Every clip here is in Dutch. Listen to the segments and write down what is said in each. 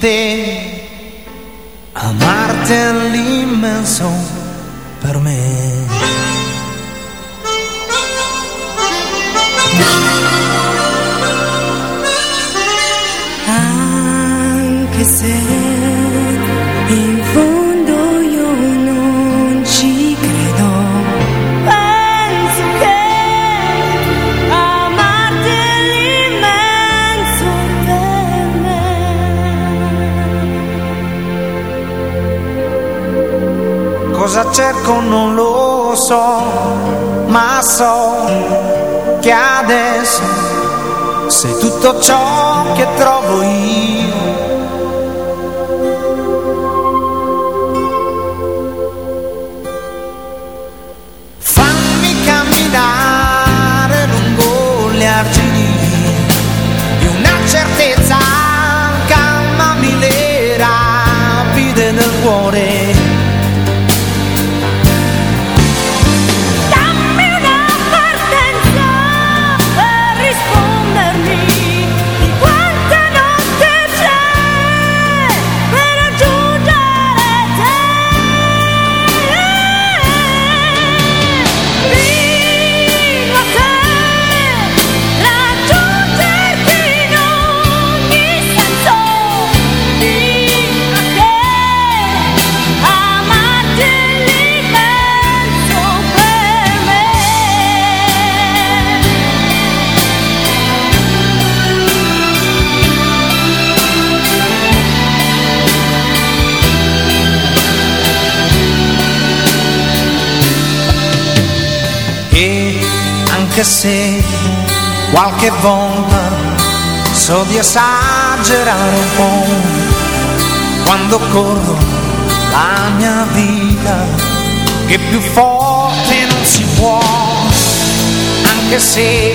te, amarte all'immenso per me. tot ciò qualche volta so di esagerare un po' quando corro la mia vita che più forte non si può anche se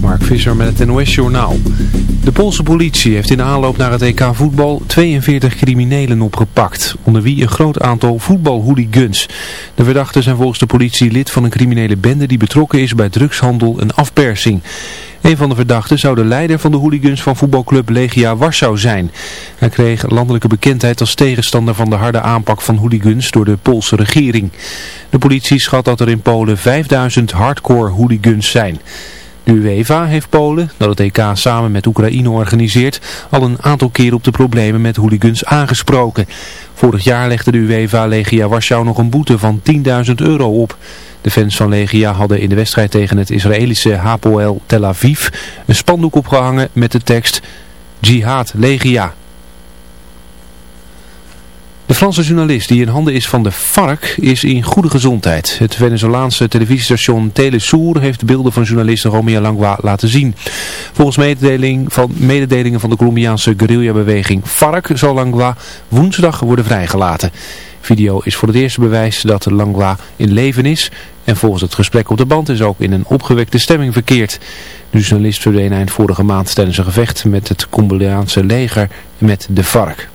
Mark Visser met het NOS Journaal. De Poolse politie heeft in aanloop naar het EK voetbal 42 criminelen opgepakt, onder wie een groot aantal voetbalhooligans. De verdachten zijn volgens de politie lid van een criminele bende die betrokken is bij drugshandel en afpersing. Een van de verdachten zou de leider van de hooligans van voetbalclub Legia Warschau zijn. Hij kreeg landelijke bekendheid als tegenstander van de harde aanpak van hooligans door de Poolse regering. De politie schat dat er in Polen 5000 hardcore hooligans zijn. De UEFA heeft Polen, dat het EK samen met Oekraïne organiseert, al een aantal keer op de problemen met hooligans aangesproken. Vorig jaar legde de UEFA Legia Warschau nog een boete van 10.000 euro op. De fans van Legia hadden in de wedstrijd tegen het Israëlische Hapoel Tel Aviv een spandoek opgehangen met de tekst Jihad Legia. De Franse journalist die in handen is van de FARC is in goede gezondheid. Het Venezolaanse televisiestation Telesour heeft beelden van journalist Romeo Langwa laten zien. Volgens mededeling van, mededelingen van de Colombiaanse guerrillabeweging FARC zal Langwa woensdag worden vrijgelaten. Video is voor het eerste bewijs dat Langwa in leven is en volgens het gesprek op de band is ook in een opgewekte stemming verkeerd. De journalist verdween eind vorige maand tijdens een gevecht met het Colombiaanse leger met de FARC.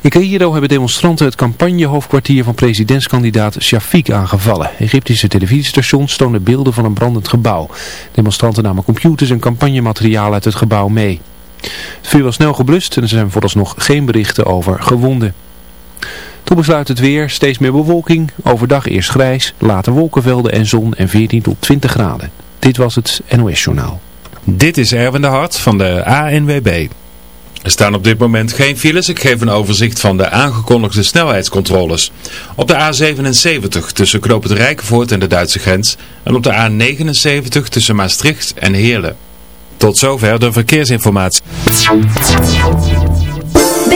In Cairo hebben demonstranten het campagnehoofdkwartier van presidentskandidaat Shafiq aangevallen. Egyptische televisiestations toonden beelden van een brandend gebouw. Demonstranten namen computers en campagnemateriaal uit het gebouw mee. Het vuur was snel geblust en er zijn vooralsnog geen berichten over gewonden. Toen besluit het weer, steeds meer bewolking, overdag eerst grijs, later wolkenvelden en zon en 14 tot 20 graden. Dit was het NOS Journaal. Dit is Erwin de Hart van de ANWB. Er staan op dit moment geen files. Ik geef een overzicht van de aangekondigde snelheidscontroles. Op de A77 tussen Knoop en de Duitse grens. En op de A79 tussen Maastricht en Heerlen. Tot zover de verkeersinformatie.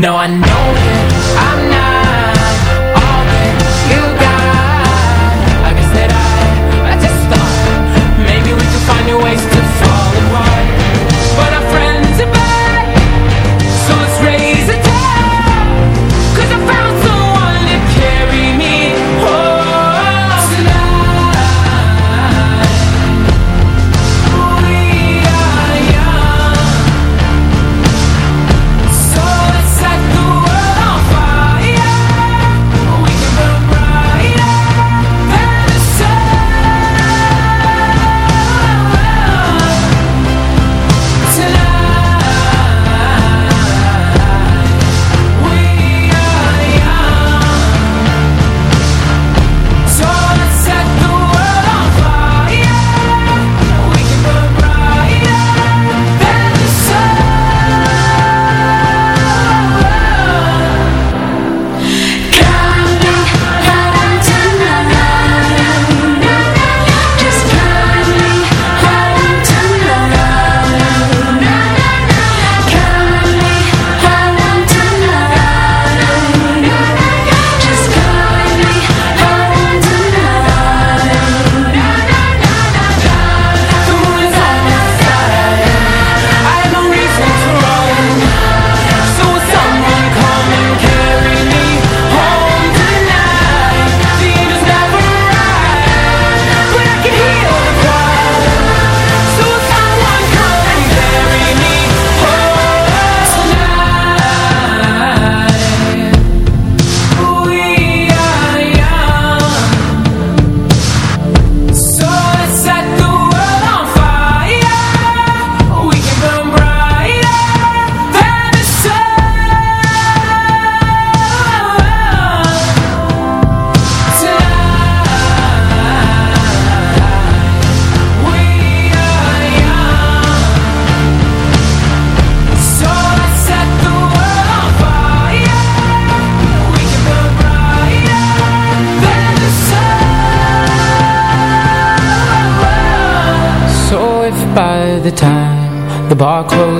No, I know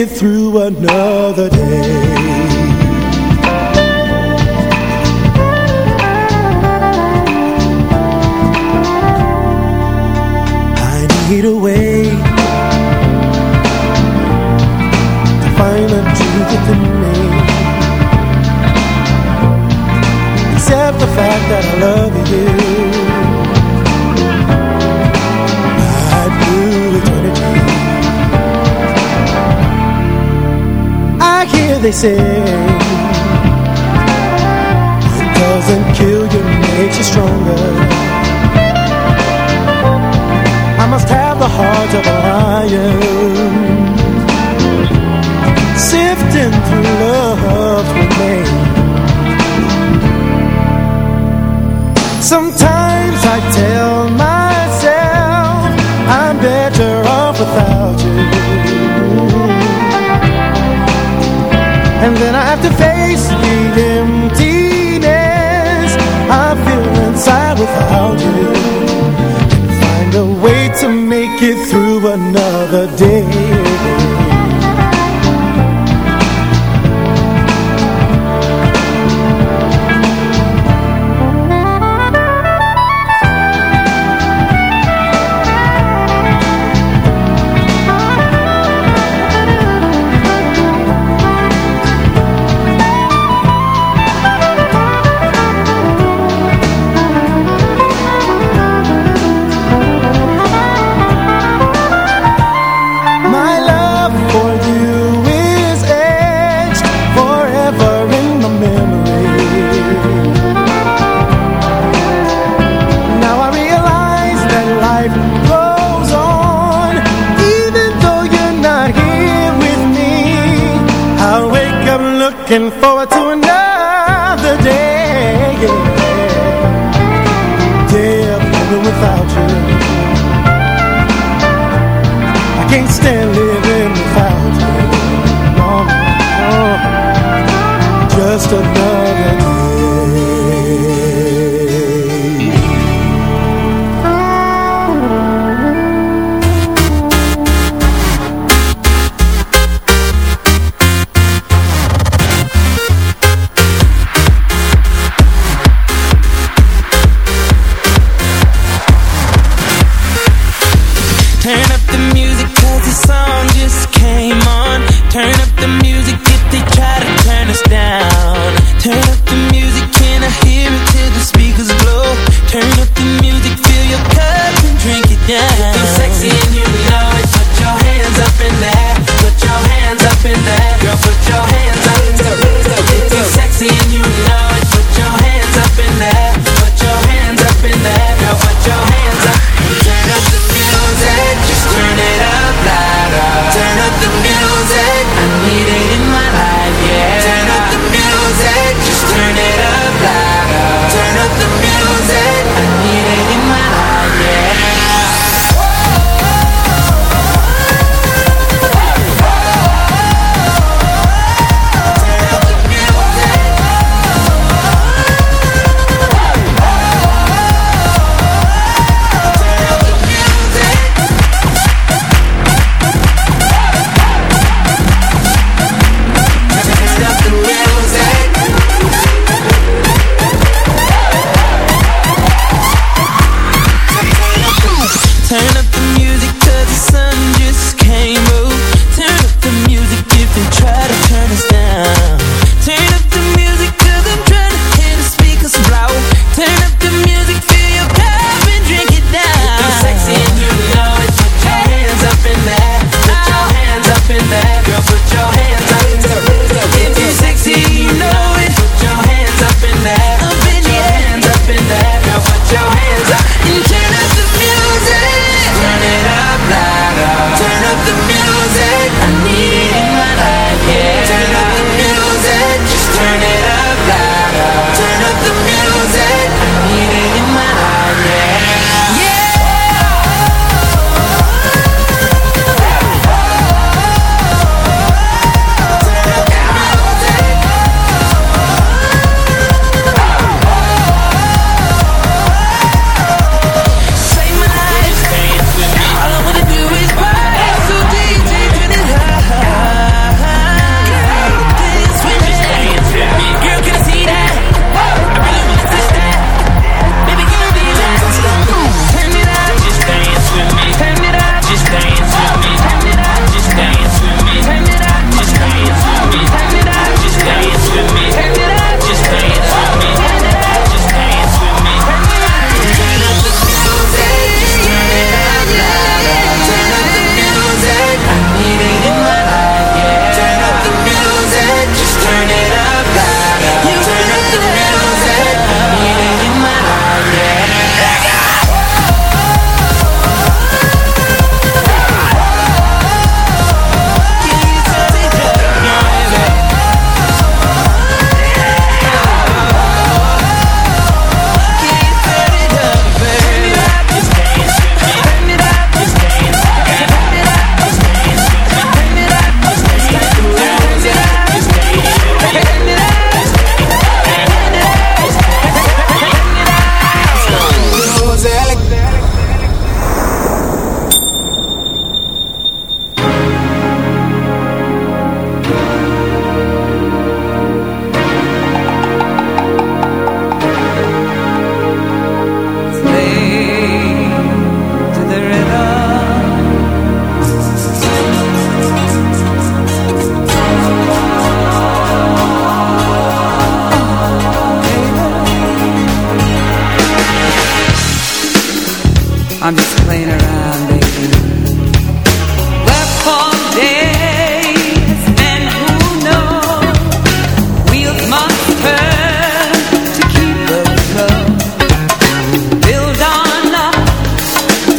it through another. they say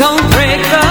don't break the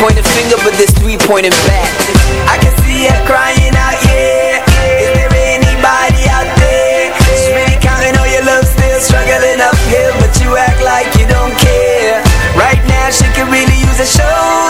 Point a finger, but there's three pointing back. I can see her crying out, yeah. Is there anybody out there? She's really counting on your love, still struggling uphill, but you act like you don't care. Right now, she could really use a shoulder.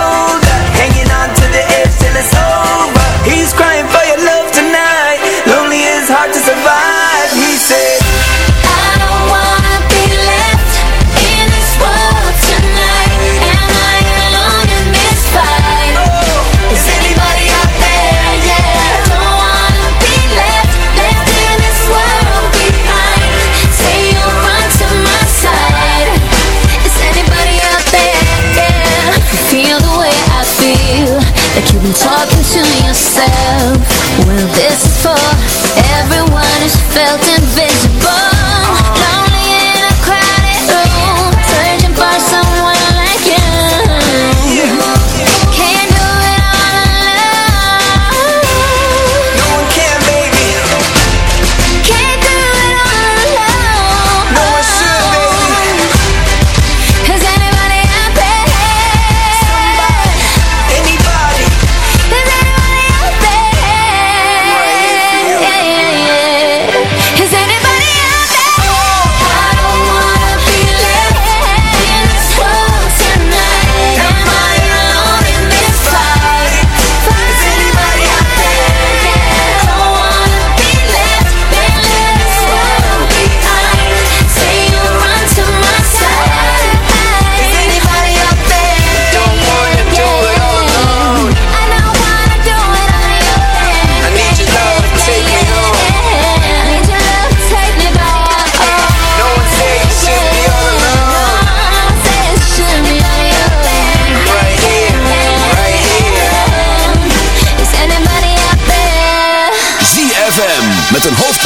talking to yourself. Will this